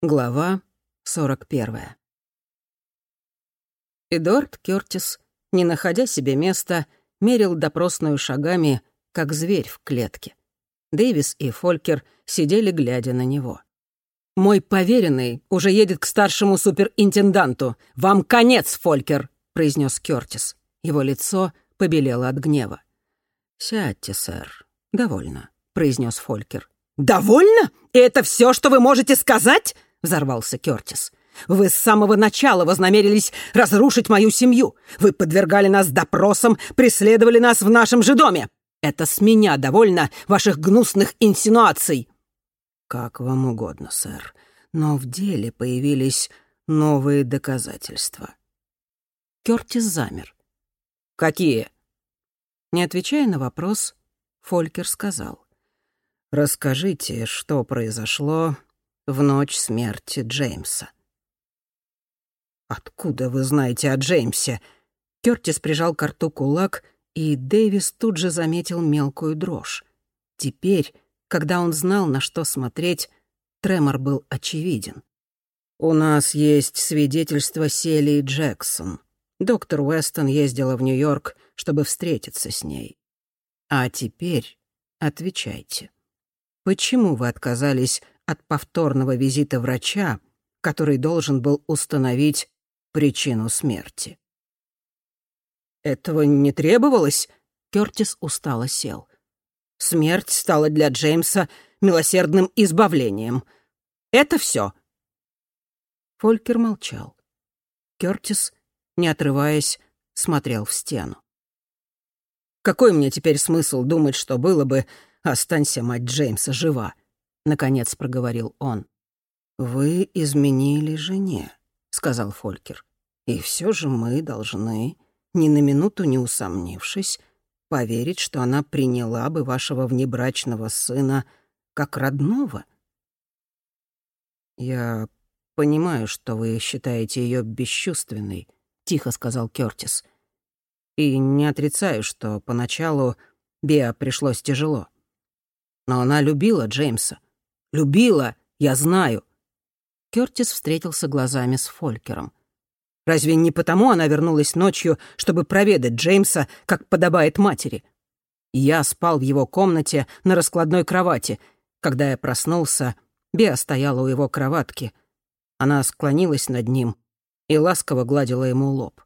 Глава 41. Эдуард Кёртис, не находя себе места, мерил допросную шагами, как зверь в клетке. Дэвис и Фолькер сидели, глядя на него. «Мой поверенный уже едет к старшему суперинтенданту. Вам конец, Фолькер!» — произнес Кёртис. Его лицо побелело от гнева. «Сядьте, сэр. Довольно», — произнес Фолькер. «Довольно? И это все, что вы можете сказать?» — взорвался Кёртис. «Вы с самого начала вознамерились разрушить мою семью. Вы подвергали нас допросам, преследовали нас в нашем же доме. Это с меня довольно ваших гнусных инсинуаций». «Как вам угодно, сэр. Но в деле появились новые доказательства». Кёртис замер. «Какие?» Не отвечая на вопрос, Фолькер сказал. «Расскажите, что произошло в ночь смерти Джеймса. «Откуда вы знаете о Джеймсе?» Кёртис прижал к рту кулак, и Дэвис тут же заметил мелкую дрожь. Теперь, когда он знал, на что смотреть, тремор был очевиден. «У нас есть свидетельство Селии Джексон. Доктор Уэстон ездила в Нью-Йорк, чтобы встретиться с ней. А теперь отвечайте. Почему вы отказались от повторного визита врача, который должен был установить причину смерти. «Этого не требовалось?» — Кёртис устало сел. «Смерть стала для Джеймса милосердным избавлением. Это все. Фолькер молчал. Кёртис, не отрываясь, смотрел в стену. «Какой мне теперь смысл думать, что было бы, останься мать Джеймса жива?» Наконец проговорил он. «Вы изменили жене», — сказал Фолькер. «И все же мы должны, ни на минуту не усомнившись, поверить, что она приняла бы вашего внебрачного сына как родного». «Я понимаю, что вы считаете ее бесчувственной», — тихо сказал Кёртис. «И не отрицаю, что поначалу Беа пришлось тяжело. Но она любила Джеймса. Любила, я знаю». Кёртис встретился глазами с Фолькером. «Разве не потому она вернулась ночью, чтобы проведать Джеймса, как подобает матери? Я спал в его комнате на раскладной кровати. Когда я проснулся, Беа стояла у его кроватки. Она склонилась над ним и ласково гладила ему лоб.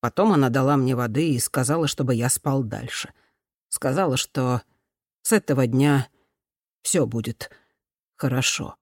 Потом она дала мне воды и сказала, чтобы я спал дальше. Сказала, что с этого дня все будет хорошо.